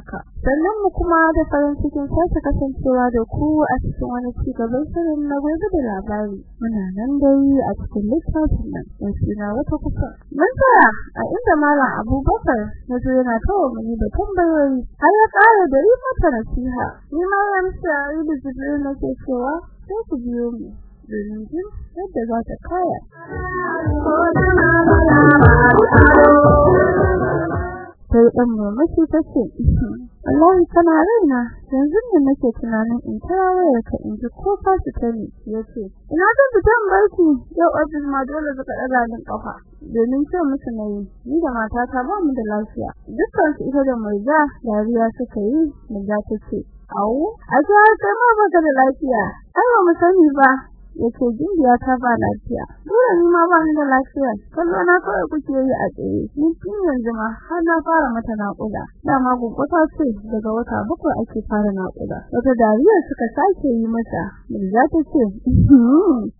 Warhaka sannan mu kuma da farin cikin sake kasancewa da ku a cikin wani cigaban shirin na gobe da labari. Muna nan dai a cikin littafin nan mai suna wata kusa. Mun tsaya a inda malam Abubakar ya zo yana kawo mini da tambayoyi. Har ya ƙara da yi mata nasiha. Ni ma ya musa da jibril nake cewa sai ku biyo mu domin jin yadda za ta kaya. Dan mamaci tace wallahi kana raina yanzu ne nake tunanin in tawaye ka in ji ko ka su tani ya ce ina zan fita barki yau ofis ma dole suka daga din kafa domin ce musu na yi ni da matata ba mu da lafiya. Dukkan su ita da murza dariya suka yi murza tace au a ga kama baka da lafiya. Ai ba mu sani ba ya ce jinjiya ta ba lafiya. Dole ni ma ba ni da lafiya. Kallo na kawai kuke yi a tsaye. Ni tun yanzu ma har na fara mata naƙuda. Dama gobe ta ce daga wata bakwai ake fara naƙuda. Wata dariya suka sake yi mata za ta ce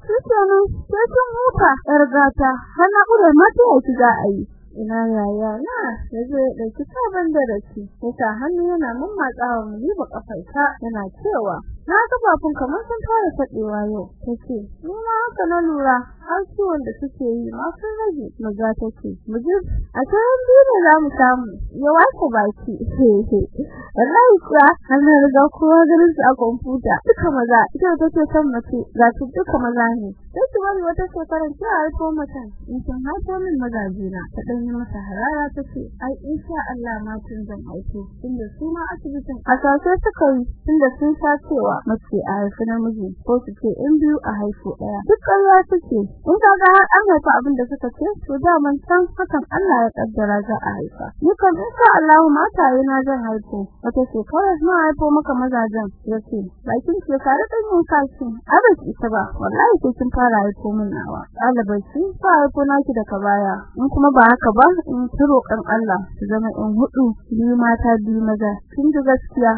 Kikenan sai kun huta yar gata har naƙuda ma ta yi za a yi. Ina yaya na ya zo ya ɗauki sabon darasi. Yasa hannu yana mammatsawa mu liba kafarta yana cewa na ga bafun kamar sun fara fadewa yau. Tace ni ma haka na lura. Ciwon da suke yi ma sun rage maza tace muji a cikin dole za mu samu ya wace baki. Wallahi kuwa na riga kowa ganin su a kwamfuta. Duka maza ita take son mace za su duka maza ne. Sai ki bari wata shekarar ki a ko mutum in kin haifo min mazaje na ta dan yi masa harara tace ai insha Allah ma tun zan aiko. Inda su ma asibitin a sasai suka yi tunda sun sha cewa mace a haifi namiji ko su ce in biyu a haifo ɗaya duk ƙarya suke. In ka ga har an haifa abin da suka ce to da man san hakan Allah ya kaddara za a haifa. Ni kan insha Allah mata yana zan haifo. Wata shekara na haifo maka mazajen ya ce bakin ke kare dan yin kashi. Abin ita ba wallahi ko kin fara haifo min nawa. Ɗalibai sun fa haifo naki daga baya. In kuma ba haka ba in turo kan Allah zama in huɗu biyu mata biyu maza. Kin ji gaskiya?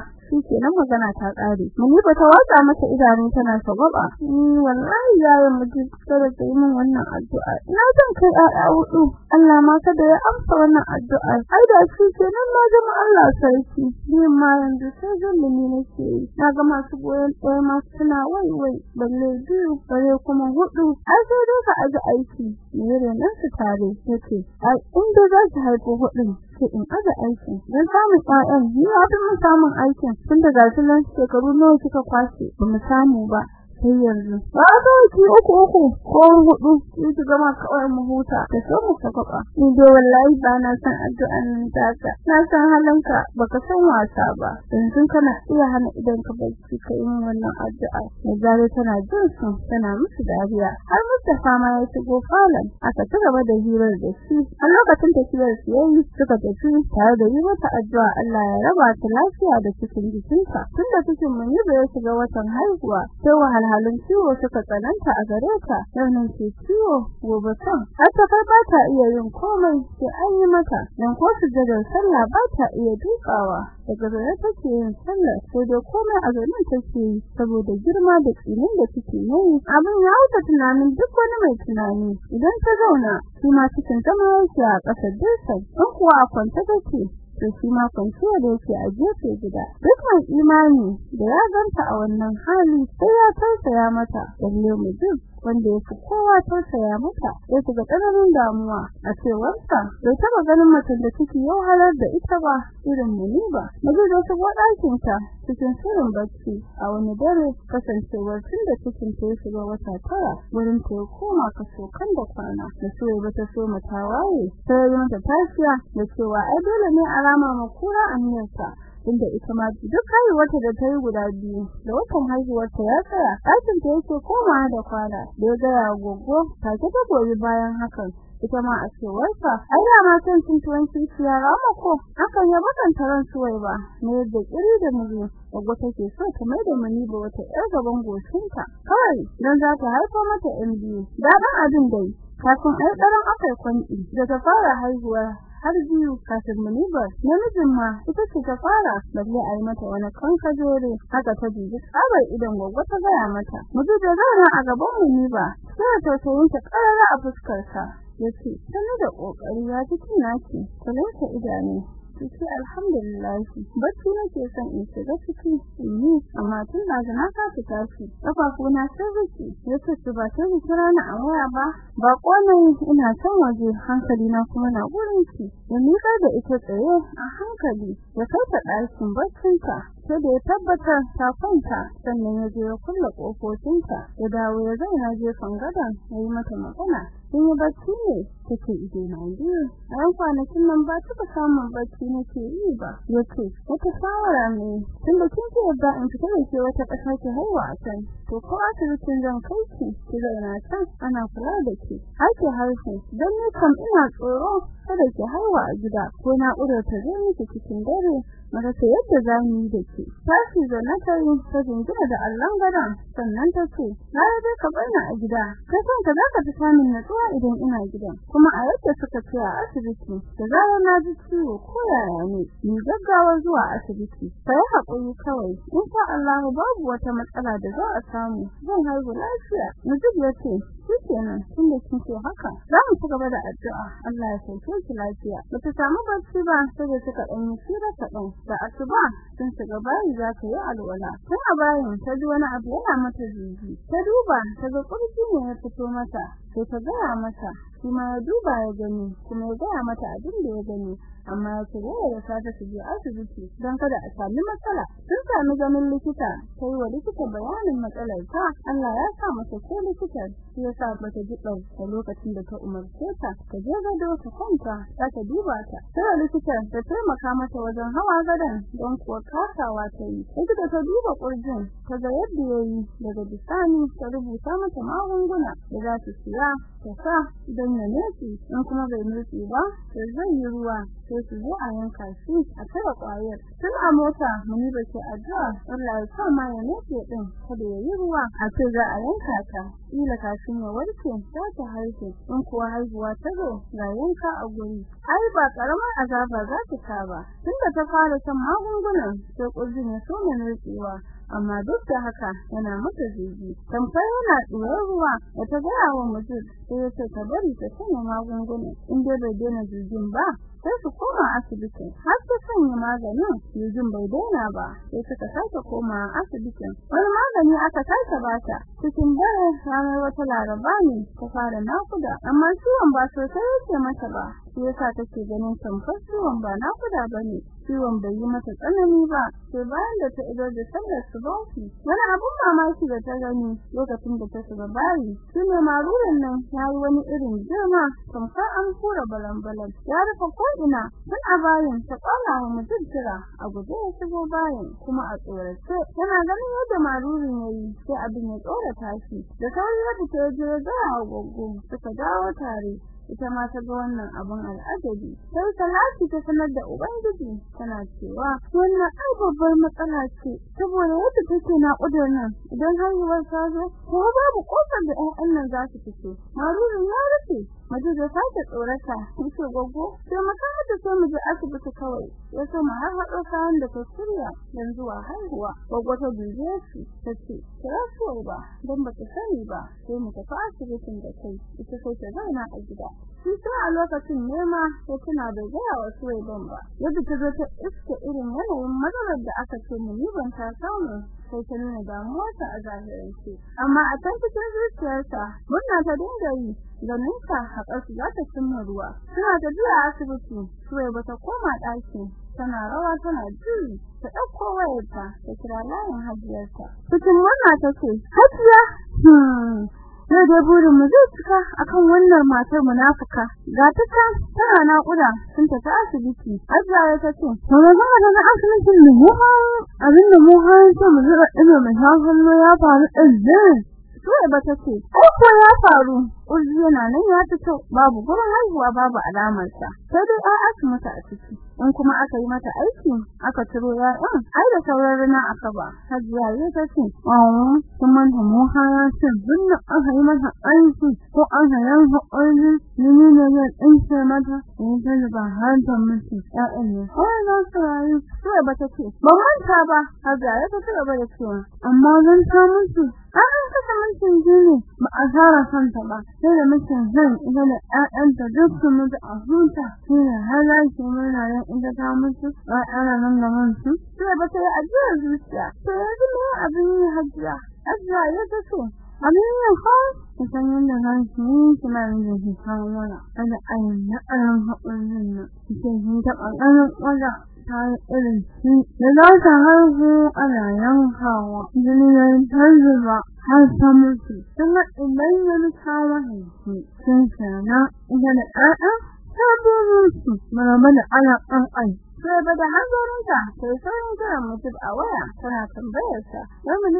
Kenan magana ta kare muni ba ta watsa mata idanu tana sababa ni wallahi yayin miji kada ta yi wannan addu'a. Ina zan kai a huɗu Allah ma kada ya amsa wannan addu'a ai da shi kenan ma zama Allah sarki. Ni ma yanzu sai zan ni nake na ga masu goyon ɗaya ma suna wai wai balle biyu bare kuma huɗu ai sai dai ka aji aiki. Ne nan su tare ya ce ai inda za su haifo hudun sai in aza aiki dan samun ƴaƴan ni fi mun samun aikin. Tun da gashi nan shekaru nawa kika kwashe ba mu samu ba. Sai yanzu. Ba da ki uku uku ko huɗu ki ki gama kawai mu huta. Da so mu saka ni dai wallahi ba na san addu'an nan taka na san halanka baka san wasa ba. Yanzu kana iya hana idan ka bacci kai yin wannan addu'a. Ne zare tana jin su tana musu dariya. Har Mustafa ma ya shigo falon. Aka ci gaba da hirar da shi. A lokacin tafiyar su yayi suka tafi tare da yi mata addu'a. Allah ya raba ta lafiya da cikin jikinta tunda cikin mun yi ya shiga watan haihuwa sai wahala halin ciwo suka tsananta a gare ta nan ce ciwo gobe kan. Kai ba ta iya yin komai sai an yi mata. Dan ko su da sallah ba ta iya dukawa. Daga gare take yin sallah sai da komai a garin take yi saboda girma da tsinin da take yi. Abin ya wuce tunanin duk wani mai tunani. Idan ta zauna shi ma cikin zama yake a ƙasar dinsa kuwa kwanta take. To shi ma kwanciya da yake a gefe gida. Duk imani da ya ganta a wannan hali sai ya tausaya mata lalle mu wanda yake kowa tausaya mata ya shiga tsananin damuwa a cewarsa bai taba ganin mutum da take yau halar da ita ba irin muni ba. Maji da shigo ɗakin ta cikin shirin bacci a wani dare kasancewar tun da cikin ta ya shiga wata tara wurin ta ya koma kaso kan da kwana. Da so ya bata so mata waye sai ya mata tashiya da cewa ai dole ne a rama makura aniyarsa inda ita ma duk haihuwarta da ta yi guda biyu da watan haihuwarta ya tsaya ɗakin ta yake komawa da kwana. Da ya gaya gogo take ta goyi bayan hakan. Ita ma a cewarsa ai da ma san cin tuwon kishiya rama ko. Hakan ya bakanta ran suwai ba ne yadda kiri da miji gogo take so ta mai da mani ba wata ƴar gaban goshinta. Kawai dan za ta haifa mata ƴan biyu. Daɗin abin dai kafin ai ɗaran akai kwanci da ta fara haihuwa har biyu kafin munibar namijin ma ita ce ta fara balle a yi mata wani kankajore haka ta jiji tsabar idan gogo ta gaya mata. Mutu da zauna a gaban muniba sai ta tausayin ta karara a fuskar sa ya ce sanar da ƙoƙari ya ji naki. Kulanta idanu. Sai alhamdulillah bacci nake son in shiga ciki ni amma tun da na ka fita shi kafafu na sun riƙe ya ce ba sai kira na a waya ba ba kwanan ina son waje hankali na kuma na gurin ki ya mika da ita tsaye a hankali ya kai ta ɗakin baccinta sai da ya tabbatar ta kwanta sannan ya je ya kulle kofofinta ya dawo ya zauna gefen gadon ya yi mata magana. Sun yi bacci ne take ido na biyu a yan kwanakin nan ba ta samun bacci nake yi ba. Yace wata shawara ne tun da kin ce yadda in fita da ke wata ƙasa ki haihuwa a can. To ko asibitin zan kai ki ki zauna can ana kula da ki har ki haihu. Don ni kam ina tsoro kada ki haihuwa a gida. Ko na'urar ta zo miki cikin dare. Marasa yadda za mu yi da ke. Tashi zana ta yi ta jingina da allon gadon. Sannan ta ce na yi ka bani a gida. Ka san ka za ka fi samun natsuwa idan ina gidan. Kuma a yadda suka ce a asibiti da zarar na ji ciwo ko yaya ne ni gaggawa zuwa asibiti. Ka yi haƙuri kawai. In sha Allah babu wata matsala da za a samu zan haihu lafiya Najib ya ce shikenan tunda kin ce haka. Za mu ci gaba da addu'a. Allah ya sauke ki lafiya. Bata samu barci ba sai da suka dan yi shira ta dan da asuba sun shiga bayi za ta yi alwala. Tun a bayin ta ji wani abu yana mata jiji. Ta duba ta ga kurji ne ya fito mata. Sai ta gaya mata shi ma ya duba ya gani kuma ya gaya mata abin da ya gani. Amma ya ce da safe su je asibiti don kada a sami matsala. Sun sami ganin likita ta yi wa likita bayanin matsalar ta. Allah ya sa mata ko likitar shi ya sa mata jiɓar a lokacin da ta umarce ta ta je gado ta kwanta za ta duba ta. Sai likitar ta taimaka mata wajen hawa gadon don kuwa kasawa ta yi. Likita ta duba kurjin ta ga yadda ya yi daga bisani ta rubuta mata magunguna da za su siya ta sa don ya nufi in kuma bai nufi ba ta zai yi ruwa sai su zo a yanka shi a tara ƙwayar tun a mota muni ba ke addu'a Allah ya sa ma ya nufi din kada ya yi ruwa. A ce za a yanka ta kila kafin ya warke za ta haihu. In kuwa haihuwa ta zo ga yanka a guri. Ai ba karamar azaba za ta ta ba. Tunda ta fara shan magungunan sai kurjin ya so ne nutsewa. Amma duk da haka yana mata jiji. Tamkar yana tsoron ruwa da ta gaya wa mutum sai ya ce ta bari ta sanya magunguna. In dai bai daina jijin ba sai su koma asibiti har ta sanya maganin jijin bai daina ba sai suka sake koma asibitin. Wani magani aka sake bata cikin dare ranar wata laraba ne ta fara nakuda amma ciwon ba sosai yake mata ba. Shi yasa take ganin tamkar ciwon ba nakuda ba ne ciwon bai yi mata tsanani ba. Sai bayan da ta idar da sallar subahi wani abun mamaki da ta gani lokacin da ta shiga bayi. Shine maruran nan ya yi wani irin girma tamkar an kura balan-balan ya rufe ko'ina tun a bayan ta kwala wa mutum jira a guje ya shigo bayan kuma a tsorace. Yana ganin yadda marurin ya yi sai abin ya tsorata shi. Da sauri yadda ta je ga goggo suka dawo tare. Ita ma ta ga wannan abun al'ajabi. Sai salati ta sanar da ubangiji tana cewa wannan ai babbar matsala ce saboda yadda take naƙudar nan idan haihuwar ta zo ko babu ƙofar da ƴaƴan nan za su fito. Marurin ya rufe Maduga ta ta tsorata, ce gogo, sai maka mata sai mu asibiti kawai. Ya so mu har hado kayan da ta dan zuwa haihuwa. Gogo ta duje shi, tace, "Kira so ba, dan ba ta sani ba, sai mu tafi asibitin da kai." Ita sai ta zauna a gida. Shi sai a lokacin nema ko tana da gaya wa suwai ban ba. Yadda ta zo ta iska irin yanayin matsalar da aka ce mu ban ta samu sai ta nuna damuwarta a zahirance. Amma a can cikin zuciyarsa, murna ta dinga yi ganin ta haƙarsu za ta cimma ruwa. Suna tafiya asibiti, suwai ba ta koma ɗaki. Tana rawa tana jiri, ta ɗauko wayarta ta kira layin hajiyarta. Cikin murna ta ce, Hajiya, hmm, sai dai burin mu zai cika akan wannan matar munafuka ga ta ta tana naƙuda sun tafi asibiti Hajiya ta ce to ga ga na asibitin mu mu abin da mu har sai mu zura ido mai hannu ya faru din Suwai ba ta ce, ko ya faru, Urji yana nan ya fito, babu gurin haihuwa babu alamarsa, sai dai an asu mata a ciki. In kuma aka yi mata aiki, aka ciro ya'yan, ai da sauran rana aka ba. Hajiya ya ta ce, "Oh, kuma da mu haya ce, binne aka yi mata aiki ko an hayan haƙuri, ni ne in ce mata, in ta ba har ta mutu, ya'yan ne." Ai za su rayu, Suwai ba ta ce, "Ban manta ba." Hajiya ya ta ci gaba da cewa, "Amma zan ta mutu, an kasa mutum ne ba a fara son ta ba. Sai da muke zan ita da ƴaƴan ta duk su mutu a huta. Sai da har za ki murna ita ta mutu ba ana nan da man su. Sai ba sai ajiyar zuciya sai yanzu ne abin yi hajiya. Hajiya ya ta so abin yin fa? Ta san yadda zan yi kina da shi kawo mana. Kada ayin na ayin haƙurin nan. Ke yi ta ƙanƙanin ƙwaza. Ta irin shi da za ta haihu ana yankawa jini ya ta zuba har ta mutu kuma ya bi ta mahaifi sun ta ba kiran mutum a waya tana tambayarsa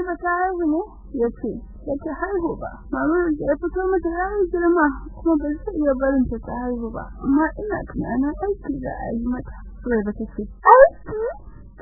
ba ta haihu ne ya ce ba ta haihu ba mamu da ya fito mata ya yi girma kuma ba zai iya barin ta ta haihu ba amma ina tunanin aiki da a yi mata sai ba ta ce aiki?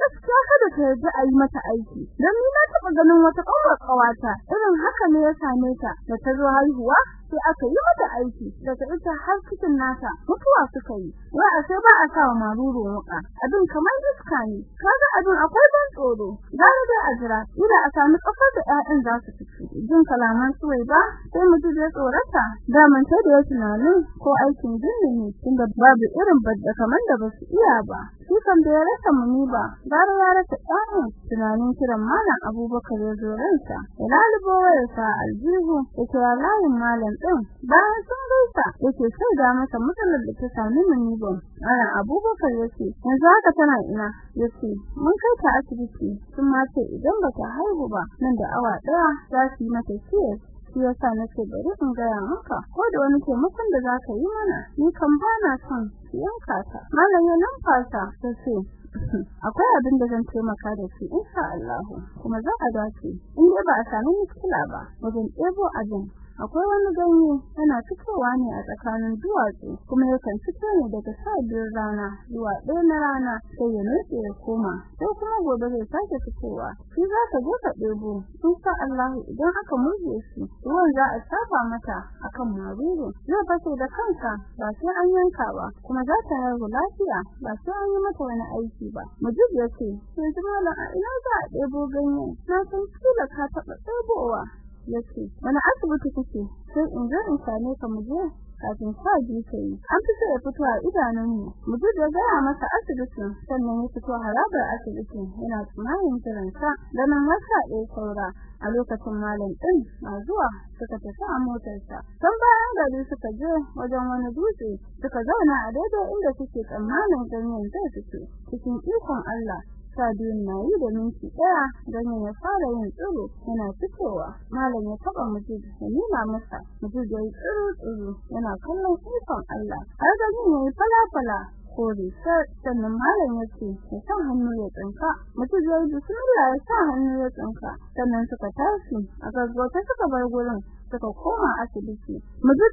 Gaskiya kada ta yarda a yi mata aiki. Don ni na taɓa ganin wata ƙawar ƙawata irin haka ne ya same ta da ta zo haihuwa sai aka yi mata aiki daga ita har cikin nata mutuwa suka yi. Wa a sai ba a sa wa maruru wuka abin kamar iska ne. Kaga abin akwai ban tsoro. Gara da a jira ina a sami kafar da ƴaƴan za su fito. Jin kalaman suwai ba sai mutum ya tsorata. Da man sai da ya tunanin ko aikin jinni ne tunda babu irin badda kamar da ba su iya ba. Shi kan da ya rasa muni ba gara ya rasa ƴaƴan. Tunanin kiran malam abubakar ya zo ransa. Ya lalubo wayarsa aljihu da kira layin malam din bayan sun gaisa yake shaida masa matsalar da ta sami Munibon ana Abubakar ya ce yanzu haka tana ina? Yace mun kai ta asibiti. Sun ma ce idan bata haihu ba nan da awa ɗaya za su yi mata ciyar shi yasa nace bari in gaya maka ko da wani taimakon da zaka yi mana ni kan bana son yanka ta. Malam ya numfasa sai akwai abin da zan taimaka da shi insha Allah kuma za a dace in ba a sami muskila ba wajen ɗebo abin akwai wani ganye yana fitowa ne a tsakanin duwatsu kuma yakan fito ne daga sabiyar rana zuwa ɗaya na rana sai ya nutse ya koma sai kuma gobe zai sake fitowa. Shi za ka je ka ɗebo insha Allah idan aka murje shi ruwan za a shafa mata akan maruru. Zai fashe da kanka ba sai an yanka ba kuma za ta haihu lafiya ba sai an yi mata wani aiki ba. Mujib ya ce sai malam a ina za a ɗebo ganye na san kila ka taɓa ɗebowa. Ya ce wani asibiti kake? Sai in zo in same ka mu je kafin sa biyu ta yi. An fi ya fito a idanunmu. Mu ji da gaya masa asibitin sannan ya fito harabar asibitin yana tunanin kiransa ganin haka ɗaya saura. A lokacin malam ɗin na zuwa suka tafi a motarsa don bayan gari suka je wajen wani dutse suka zauna a daidai inda suke tsammanin ganyen zai fito cikin ikon Allah. Sha biyun na yi da minti ɗaya ganyen ya fara yin tsiro yana fitowa. Malam ya taɓa mutum ya nuna masa. Mutum ya yi tsiro tsiro yana kallon ikon Allah. Har ganyen ya yi fala-fala kore sannan malam ya ce ya sa hannu ya tsinka. Mutum ya yi bismillah ya sa hannu ya tsinka. Sannan suka tashi a gaggauta suka bar gurin. Suka koma asibiti.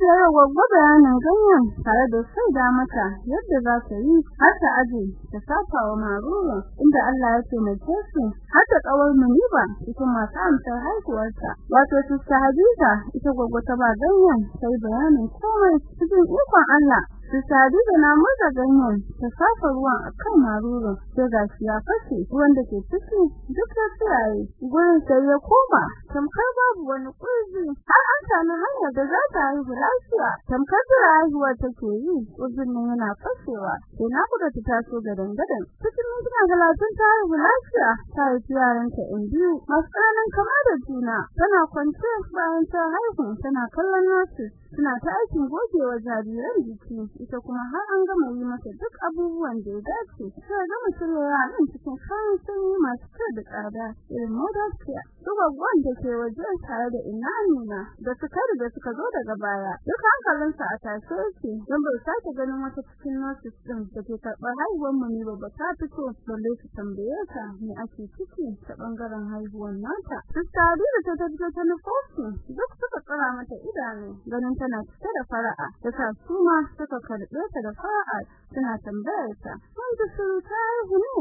Yawa gwagwa bayanin ganyen tare da sai da mata yadda za ta yi har ta aje ta safa wa maruru inda Allah ya ce mace su har ta kawar muniba cikin masu amsar haihuwarta. Wato su Hadiza ita gwagwa ta ba ganyen sai bayanin komai cikin ikon Allah. Su sadu da namun da ganyen ta safa ruwan akan maruru sai gashi ya fashe ruwan da ke ciki duk ya tsiraye. Gurin sai ya koma tamkar babu wani kurji har an sami hanyar da za ta haihu lafiya. Tamkar da haihuwar take yi kurjin nan yana fashewa. Sai na kuda ta taso ga dangadan. Cikin mintuna talatin ta haihu lafiya ta haifi yaranta in biyu masu ƙananan kama da juna. Tana kwance bayan ta haihu tana kallon nasu. Suna ta aikin gogewa jariran jiki. Ita kuma har an gama yi mata duk abubuwan da ya dace. Sai ga mutum ya nan cikin kayan sanyi masu kyau da tsada irin modern care. Dubagwan da ke waje tare da inanina da suka da suka zo daga baya. Duk hankalinsa a tashe yake don bai sake ganin wata cikin nurses din da ke karɓar haihuwar mu ne ba ta fito. Balle su tambaye ta me ake ciki ta ɓangaren haihuwar nata. Sista Hadiza ta tabbata ta nufofi duk suka tsara mata idanu ganin tana cike da fara'a. Ta sa suma suka karɓe ta da fara'a suna tambayar ta mun ji su ta haihu ne?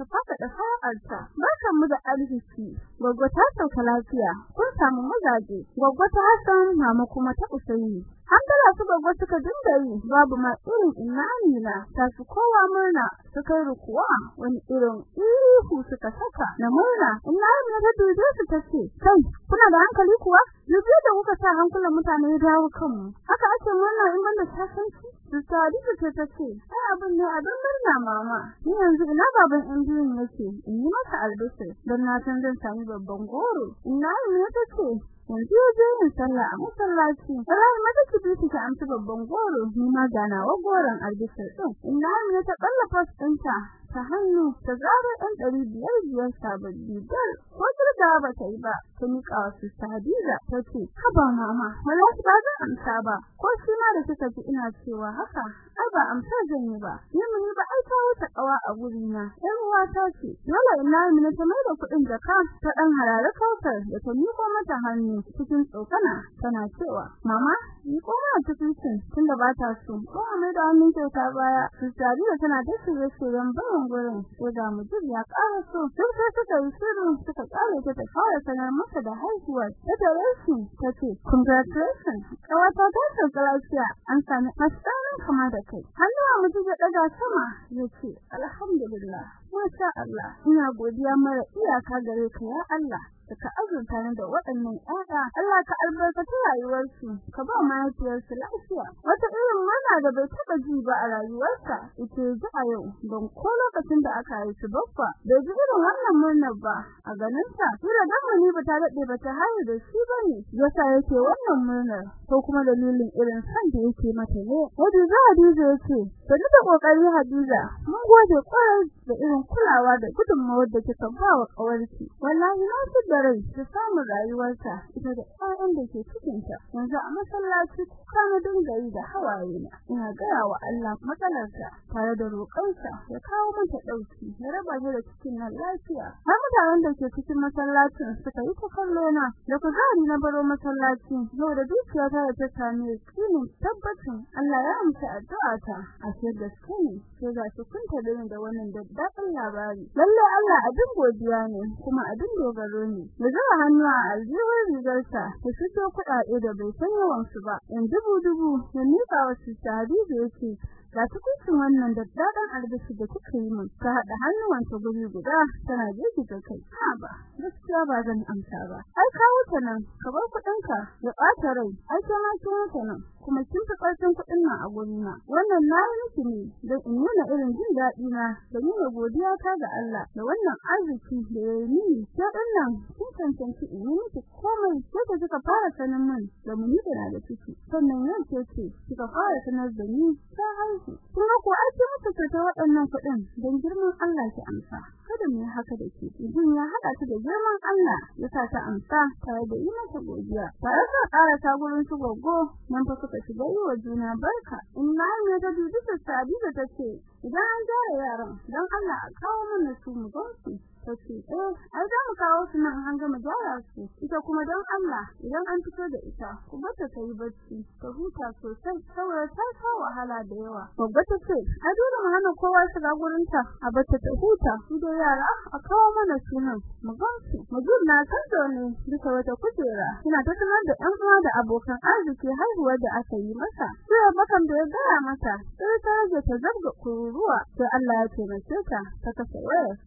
Ta faka da fara'arta barkan mu da arziki goggo ta sauka lafiya kun samu mazaje goggo ta Hassan mama kuma ta Usaini. Hankala su goggo suka dinga yi babu ma irin inna Amina ta su kowa murna suka rukuwa wani irin ihu suka saka na murna. Inna Amina ta dube su tace kai kuna da hankali kuwa? Lubi da kuka sa hankulan mutane dawo kanmu. Haka ake murna in banda sasanci. Sadi ta ta ce, "Ai abin ne abin murna mama. Ni yanzu ina baban ɗan biyun yake, in yi masa albishir don na san zan sami babban goro." Ina ne ta ce, yanzu je yin sallah a masallaci wallahi mata ki bi ki amsa babban goro ni ma ganawa goron albishir din inna ne ta kalla post ɗinta ta hannu ta zara ɗan ɗari biyar biyar sababbi dal ko ƙirga ba ta yi ba ta miƙa wasu sadiza ta ce haba mama wallahi ba zan amsa ba. Ko shi ma da kika ji ina cewa haka ai ba amsa zan yi ba. Ni mun yi ba ai ta wuce kawa a guri na ɗan uwa ta ce dole ina ne ta mai da kuɗin jaka ta ɗan harare kautar da ta miƙo mata hannu cikin tsokana tana cewa mama ni kuma cikin tunda ba ta so. Ko mai da hannun ta baya. Su sadiza tana da shirye-shiryen bayan gurin sai ga mutum ya ƙara so. Duk sai suka yi shiru suka ƙare ta ta fara sanar masa da haihuwar. Ta tare shi ta ce congratulations ƙawata ta sauka lafiya. An sami masanin kama da kai. Hannuwa mutum ya ɗaga sama ya ce alhamdulillah masha Allah ina godiya mara iyaka gare ka ya Allah. Ka azurta ni da waɗannan ƴaƴa Allah ka albarkaci rayuwarsu ka ba mahaifiyarsu lafiya. Wata irin mana da bai taɓa ji ba a rayuwarsa ita ji a yau don ko lokacin da aka haifi babba bai ji irin wannan murnar ba a ganin sa kira dan mani ba ta daɗe ba ta haihu da shi ba ne yasa yake wannan murnar ko kuma dalilin irin san da yake mata ne. Hadiza Hadiza ya ce sani da ƙoƙari Hadiza mun gode ƙwarai da irin kulawa da gudunmawar da kika ba wa kawarki wallahi na ji da rai ta samu rayuwarta ita da ƴaƴan da ke cikinta. Yanzu a masallaci kana dinga yi da hawaye na. Ina gaya wa Allah matsalarta tare da roƙonsa ya kawo mata ɗauki ya raba ta da cikin nan lafiya. Har mutanen da ke cikin masallacin suka yi ta kallo na da kuzari na baro masallaci. Yau da dukiya ta da ta same kinin tabbacin Allah ya amsa addu'ata. A cikin gaske ne sai ga su kun da wannan daddaɗin labari. Lalle Allah abin godiya ne kuma abin dogaro ne. Da hannu a aljihun rigarsa ta fito kuɗaɗe da bai san yawansu ba. In dubu dubu ya miƙa wasu sadi da yake ga tukuncin wannan daddaɗan albashi da kuka yi min. Ta haɗa hannuwanta guri guda tana da kai. Ha ba gaskiya ba zan amsa ba. Ai ka wuce nan ka bar kuɗinka ya ɓata rai. Ai sai kin wuce nan. Kuma kin fi ƙarfin kuɗin nan a gurina. Wannan na yi miki ne don in nuna irin jin daɗi na da nuna godiya ta ga Allah da wannan arziki da ya yi mini. Ta nan kin cancanci in yi miki komai sai da kika fara sanin min da mu da na da ciki. Sannan yau ce ce kika fara sanar da ni ta haihu. Kuma ko ai kin mutu ta waɗannan kuɗin don girman Allah ki amsa. Kada mu yi haka da ke. Idan ya haɗa ta da girman Allah ya sa ta amsa tare da yi mata godiya. Tare da ƙara ta gurin su gogo nan fa suka shiga yi wa juna barka. Inna ne ta dubi ta sabi da ta ce idan an jara yaran don Allah a kawo mana su mu gansu tace eh ai za mu kawo su nan an gama gyara su. Ita kuma don Allah idan an fito da ita ku ta yi bacci ta huta sosai saboda ta sha wahala da yawa. Babba ta ce ai dole mu hana kowa shiga gurin ta a bata ta huta. Su da yara a kawo mana su nan mu ga su. Mujib na da ne duka wata kujera ina ta sanar da ɗan uwa da abokan arziki haihuwar da aka yi masa. Sai bakan da ya gaya mata sai ta rage ta zabga kururuwa sai Allah ya taimake ta ta kasa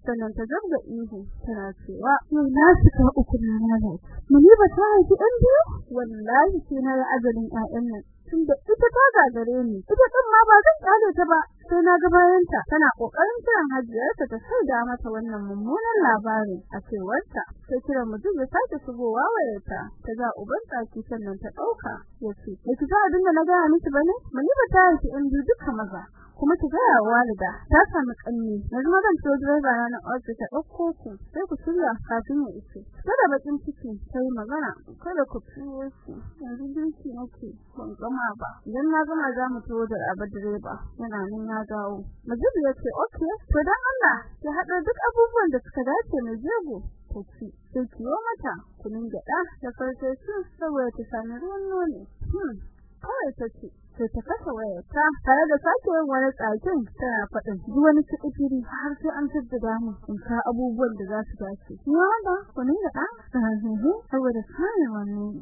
sannan ta zabga ihu tana cewa na shiga uku na lalace muni ba ta haifi ɗan biyu? Wallahi sai na yi ajalin ƴaƴan nan. Tunda ita ta gagare ni ita din ma ba zan ƙyale ta ba. Sai na ga bayanta tana ƙoƙarin kiran hajiyarta ta saida mata wannan mummunan labarin. A cewarta sai kiran mutum ya sake shigowa wayarta. Ta ga uban tsaki sannan ta ɗauka ya ce ki ga abin da na ga miki ba ne muni ba ta haifi ɗan biyu duka maza. Kuma ki gaya wa walida ta samu kanni yanzu ma zan ciyo direba na na ofis ta ɗauko ku sai ku shirya kafin ya iso. Kada bakin ciki sai magana. Kada ku ciyo shi. Yanzu dinki nake. Ban gama ba. Idan na gama za mu ciyo da abu direba. Yana nan ya dawo. Majibu ya ce okay to dan Allah ki hada duk abubuwan da suka dace mai jego. Ta ci. Sai kiyo mata. Kunun gyaɗa da farfesu saboda ta sami ruwan nono. Hmm. Kawai ta ce sai ta kasa wayarta tare da sake yin wani tsakin tana faɗin duk wani kidiri har sai an jaddada mu in ka abubuwan da za su dace. Ni wanda kunin da ɗan sahihi saboda sanin wannan.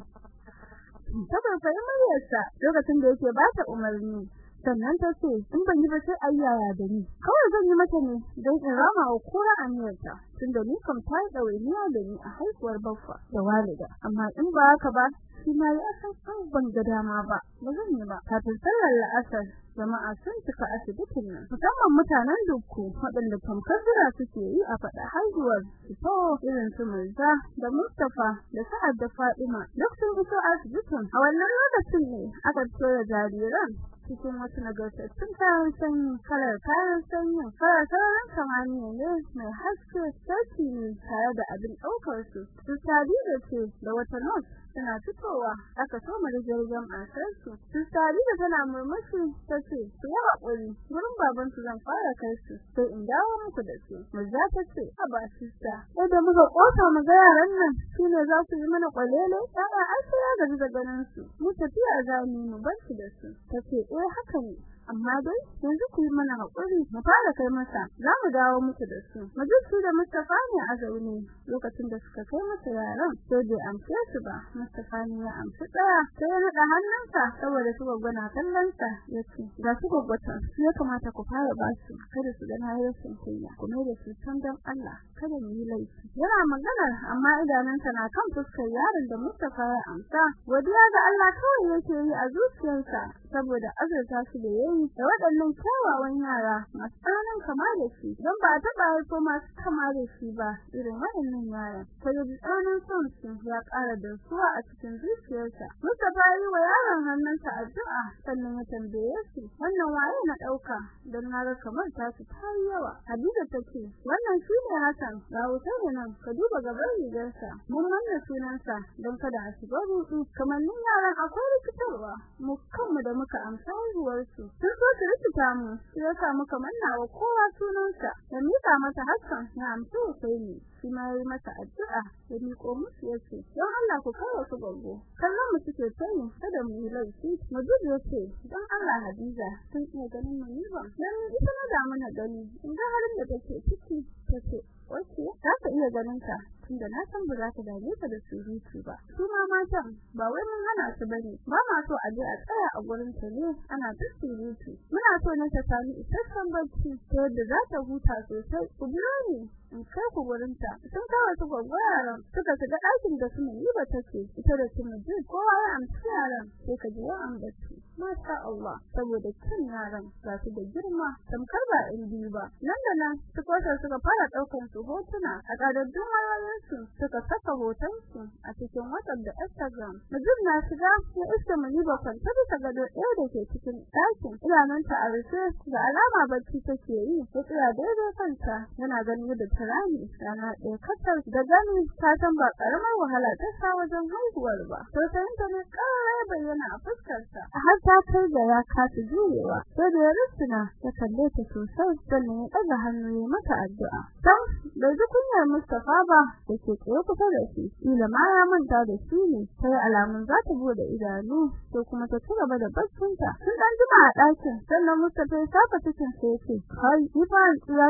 Saboda sai muryarsa lokacin da yake ba ta umarni. Sannan ta ce in ban yi ba sai ayyaya da ni. Kawai zan yi mata ne don in rama wa kura aniyarta tunda ni kam ta yi ɗawainiya da ni a haihuwar baffa da walida. Amma in ba haka ba shi ma ya san an ban ga dama ba ba zan yi ba. Kafin sallar la'asar jama'a sun cika asibitin nan. Musamman mutanen dukku waɗanda tamkar jira suke yi a faɗa haihuwar to irin su Mirza da Mustafa da Sa'ad da Fatima duk sun fito asibitin. A wannan lokacin ne aka tsaya jariran. Cikin wasu nagartattun kayan sanyi kalar kayan sanyin sararin samaniya ne mai haske sauti ne tare da abin ɗaukar su su tabi da ce da wata nos tana fitowa aka so mu rigirgen asar su su tabi da tana murmushi tace ku yi haƙuri gurin baban su zan fara kai su sai in dawo muku da su. Mu za ta ce a ba sista da muka kosa mu ga yaran nan shine za su yi mana kwalele a'a ai sai ya gaji ganin su mu tafiya za mu mu bar su da su. Tace eh haka ne. Amma dai yanzu ku yi mana haƙuri mu fara kai masa. Za mu dawo muku da su. Majusu da Mustafa ne a zaune. Lokacin da suka kai masa yaran sai bai amsa su ba. Mustafa ne ya amsa tsaya sai ya nada hannunsa saboda su gwaggwana kallonsa. Yace ga su gwaggwata ya kamata ku fara ba su. Kada su ga na rashin kunya. Kuma da su san dan Allah. Kada mu yi laifi. Yana magana amma idanunsa na kan fuskar yaron da Mustafa ya amsa. Godiya ga Allah kawai yake yi a zuciyarsa saboda azurta su da yayi da waɗannan kyawawan yara masu tsananin kama da shi don ba taɓa haifo masu kama da shi ba irin waɗannan yaran sai da tsananin son su ya ƙara da suwa a cikin zuciyarsa. Mustafa yi wa yaron hannunsa addu'a sannan ya tambaye shi wannan waye na ɗauka? Don na ga kamar ta su ta yi yawa. Hadiza ta ce wannan shi ne Hassan ga wutar nan ka duba gaban rigarsa. Mun manna sunansa don kada a shiga rudu kamannin yaran akwai rikitarwa mu kanmu da muka amsa haihuwarsu. Sun so su rikita mu sai ya samu kamanna wa kowa sunansa ya mika mata Hassan ya amsa sai ni. Shi ma yi masa addu'a ya miko musu ya ce don Allah ku kawo su gogo kallon mu suke tsayi kada mu yi laifi. Majudu ya ce don Allah Hadiza sun iya ganin mu ne ba? Dan ita na da mana gani in ga halin da take ciki tace wace za ka iya ganin ka tunda na san ba za ka dame ka da surutu ba. Su ma matan ba wai mun hana su ba ne ba ma so a je a tsaya a gurin ta ne ana ta surutu. Muna so ne ta sami isasshen bacci ta yadda za ta huta sosai. Ku biyo ni. In kai ku gurin ta sun kawo su gwagwaran suka shiga ɗakin da su yi ba take. Ita da su miji kowa ya amsa yaran. Sai ka ji wa'an bacci masha Allah. Saboda kin yaran ga su da girma. Tamkar ba in biyu ba. Nan da nan su kwasa suka fara ɗaukar su hotuna. A ƙadaddun wayoyin su suka saka hoton su a cikin WhatsApp da Instagram. Mijin na shiga ya iska muni ba kwanta bisa gado ɗaya da ke cikin ɗakin. Idanunta a rufe da alama bacci take yi. Ta tsaya daidai kanta yana ganin yadda ta rami rana ɗaya ƙasar da gani ta san ba ƙaramar wahala ta sha wajen haihuwar ba. To sai ta ne ƙara bayyana a fuskarsa. Har ta kai da ya kasa jurewa sai da ya rusuna ya kalle ta sosai sannan ya ɗaga hannu ya mata addu'a. Dan bai ji kunyar Mustafa ba da ke tsaye kusa da shi. Ila ma ya manta da shi ne sai alamun za ta buɗe idanu sai kuma ta ci gaba da baccinta sun dan jima a ɗakin sannan Mustafa ya saka cikin sai ce kai ni fa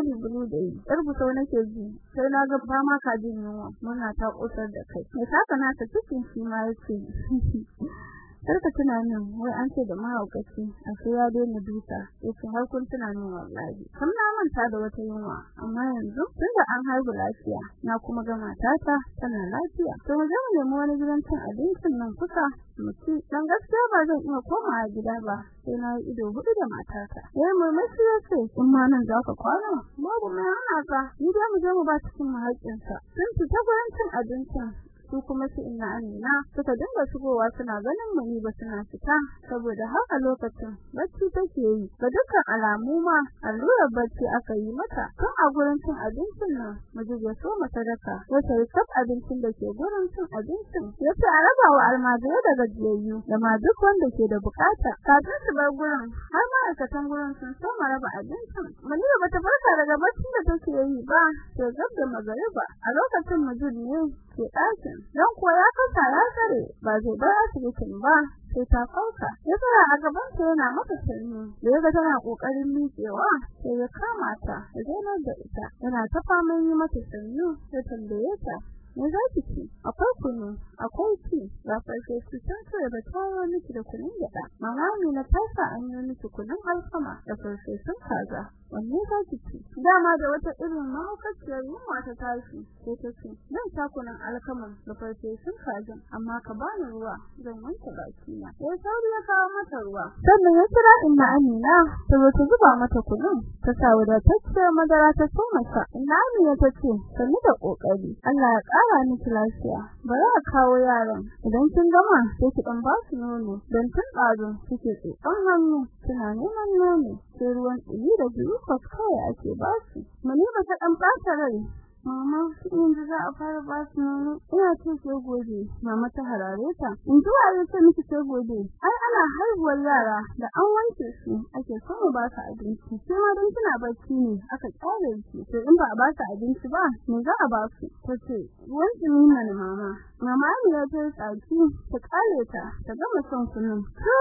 ni bulu da yi yar buso nake ji sai na ga ba ma ka jin yunwa muna ta kusar da kai. Mai saka na ta cikin shi ma ya ce Sarka tuna min wai an ce da mahaukaci a sai ya daina duka ya ce har kun tuna min wallahi. Kun na manta da wata yunwa amma yanzu tunda an haihu lafiya na kuma ga matata tana lafiya. To mu je mu wani gidan cin abincin nan kusa mutum dan gaskiya ba zan iya komawa gida ba sai na yi ido huɗu da matata. Yayin murmushi ya ce in ma nan za ka kwana? Babu mai hana ka ni dai mu je mu ba cikin mahaƙinsa sun fita gurin cin abincin su kuma su inna amina. Suka dinga shigowa suna ganin muni ba suna fita. Saboda har a lokacin bacci take yi. Ga dukkan alamu ma allurar bacci aka yi mata. Tun a gurin cin abincin nan miji ya so mata daka ya sai sab abincin da ke gurin cin abincin. Ya ce a raba wa almajirai da gajiyayyu da ma duk wanda ke da buƙata. Kafin su bar gurin har ma'aikatan gurin sun so ma raba abincin. Maniya bata farka daga baccin da take yi ba. Sai gab da magariba. A lokacin mijin ne ke ɗakin. Don kuwa ya kasa ya tsare ba zai bar asibitin ba sai ta kauka ya tsaya a gaban ta yana mata sanni da yaga tana ƙoƙarin miƙewa sai ya kama ta ya zaunar da ita. Yana ta faman yi mata sannu ya tambaye ta me za ki ci. Akwai kunu akwai ci ga farfe su san kawai ba tawo miki da kunun gyaɗa. Mama Amina ta sa an yi miki kunun alkama da farfe sun kaza. Wanne za ki ci? Dama da wata irin mahaukaciyar yunwa ta tashi sai ta ce zan sha kunun alkaman da farfe sun kaza amma ka bani ruwa zan wanke baki na sauri ya kawo mata ruwa. Sannan ya kira inna Amina ta zo ta zuba mata kunun ta sa wadatacciyar madara ta soma sha. Inna Amina ta ce sanni da ƙoƙari Allah ya kara miki lafiya. Bari a kawo yaran. Idan kin gama sai ki dan ba su nono. Dan tun ɗazu kike tsotson hannu. Kina neman nono. Sai ruwan ɗumi da glucose kawai ake ba su. Mani ba ta dan ɓata rai. Mama, yanzu za a fara ba su nono. Ina ce sai gobe. Mama ta harare ta. In ji wa ya ce miki sai gobe. Ai ana haihuwar yara da an wanke su ake so ba su abinci. Sai ma dan kina bacci ne aka tsare ki. To in ba a ba su abinci ba, me za a ba su? Ta ce, ruwan tsini mana mama. Mama ne ya ta tsaki ta kare ta ta gama son kunun. To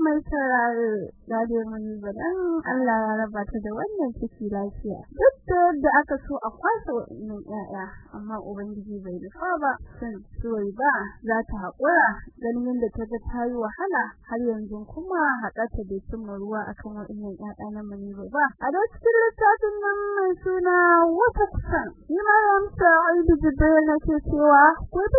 mai sarare da dai mun badan Allah ya raba ta da wannan ciki lafiya. Duk da yadda aka so a kwasa wa'annan ƴaƴa amma ubangiji bai nufa ba san suwai ba za ta haƙura ganin yadda ta ga ta yi wahala har yanzu kuma haƙa ta bai cimma ruwa akan wa'annan ƴaƴa na mani ba a da cikin littafin nan mai suna wata ni ma ramsa aibu jibril nake cewa ko da